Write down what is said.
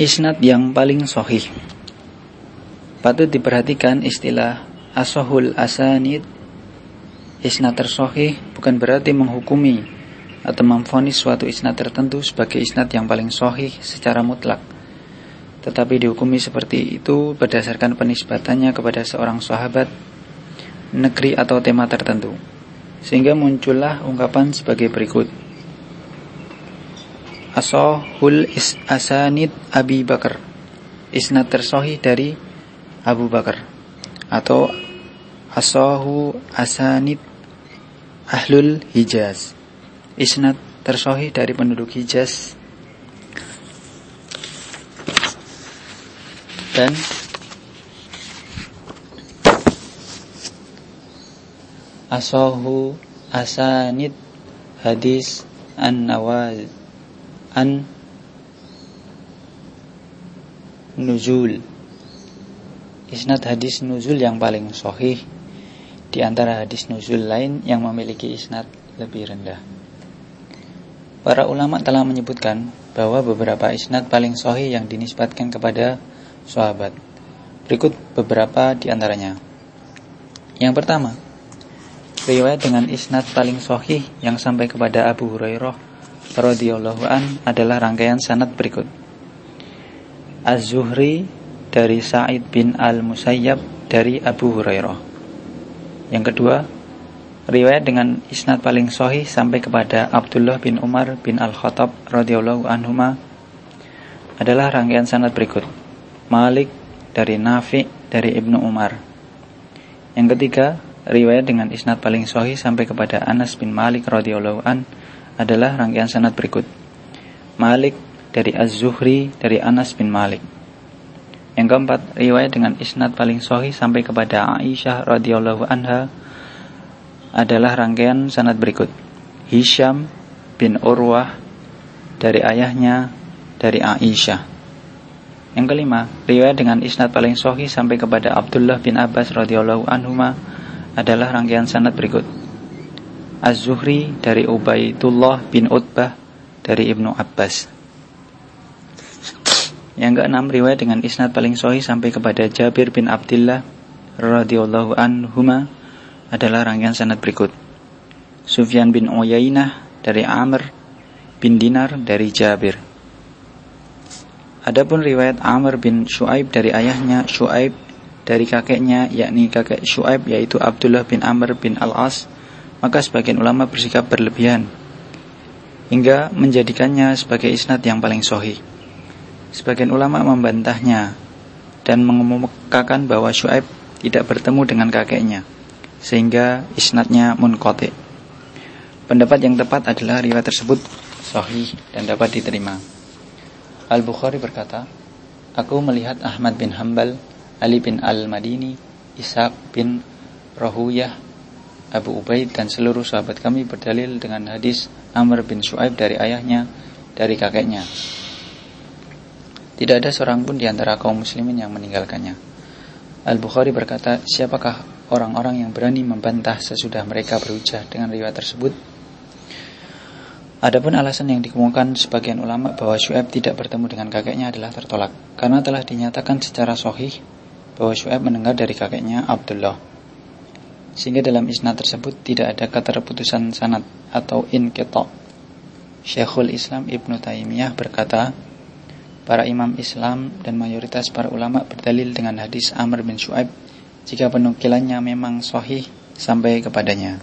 Isnad yang paling sohih Patut diperhatikan istilah asohul asanid Isnad tersohih bukan berarti menghukumi atau memfonis suatu isnad tertentu sebagai isnad yang paling sohih secara mutlak tetapi dihukumi seperti itu berdasarkan penisbatannya kepada seorang sahabat, negeri atau tema tertentu. Sehingga muncullah ungkapan sebagai berikut. Asohul is asanid Abi Bakar. Isnad tersohi dari Abu Bakar. Atau Asohu asanid Ahlul Hijaz. Isnad tersohi dari penduduk Hijaz. Dan Asohu asanid hadis an nawaz an nuzul isnad hadis nuzul yang paling sahih di antara hadis nuzul lain yang memiliki isnad lebih rendah. Para ulama telah menyebutkan bahwa beberapa isnad paling sahih yang dinisbatkan kepada sahabat. Berikut beberapa di antaranya. Yang pertama, riwayat dengan isnad paling sahih yang sampai kepada Abu Hurairah radhiyallahu an adalah rangkaian sanad berikut. Az-Zuhri dari Sa'id bin Al-Musayyab dari Abu Hurairah. Yang kedua, riwayat dengan isnad paling sahih sampai kepada Abdullah bin Umar bin Al-Khattab radhiyallahu anhuma adalah rangkaian sanad berikut. Malik dari Nafi dari Ibnu Umar. Yang ketiga, riwayat dengan isnad paling sahih sampai kepada Anas bin Malik radhiyallahu an adalah rangkaian sanad berikut. Malik dari Az-Zuhri dari Anas bin Malik. Yang keempat, riwayat dengan isnad paling sahih sampai kepada Aisyah radhiyallahu anha adalah rangkaian sanad berikut. Hisham bin Urwah dari ayahnya dari Aisyah. Yang kelima, riwayat dengan isnad paling sahih sampai kepada Abdullah bin Abbas radhiyallahu anhuma adalah rangkaian sanad berikut. Az-Zuhri dari Ubaidullah bin Utbah dari Ibnu Abbas. Yang keenam riwayat dengan isnad paling sahih sampai kepada Jabir bin Abdullah radhiyallahu anhuma adalah rangkaian sanad berikut. Sufyan bin Uyainah dari Amr bin Dinar dari Jabir. Adapun riwayat Amr bin Shu'aib dari ayahnya Shu'aib dari kakeknya yakni kakek Shu'aib yaitu Abdullah bin Amr bin Al-As maka sebagian ulama bersikap berlebihan hingga menjadikannya sebagai isnad yang paling sohi. Sebagian ulama membantahnya dan mengemukakan bahwa Shu'aib tidak bertemu dengan kakeknya sehingga isnadnya munqati. Pendapat yang tepat adalah riwayat tersebut sahih dan dapat diterima. Al-Bukhari berkata, Aku melihat Ahmad bin Hambal, Ali bin Al-Madini, Ishaq bin Rohuyah, Abu Ubaid dan seluruh sahabat kami berdalil dengan hadis Amr bin Shu'aib dari ayahnya, dari kakeknya. Tidak ada seorang pun di antara kaum muslimin yang meninggalkannya. Al-Bukhari berkata, siapakah orang-orang yang berani membantah sesudah mereka berujar dengan riwayat tersebut? Adapun alasan yang dikemukakan sebagian ulama bahwa Shu'aib tidak bertemu dengan kakeknya adalah tertolak karena telah dinyatakan secara sahih bahwa Shu'aib mendengar dari kakeknya Abdullah sehingga dalam isnad tersebut tidak ada keterputusan sanad atau inqita. Syekhul Islam Ibnu Taimiyah berkata, para imam Islam dan mayoritas para ulama berdalil dengan hadis Amr bin Shu'aib jika penukilannya memang sahih sampai kepadanya.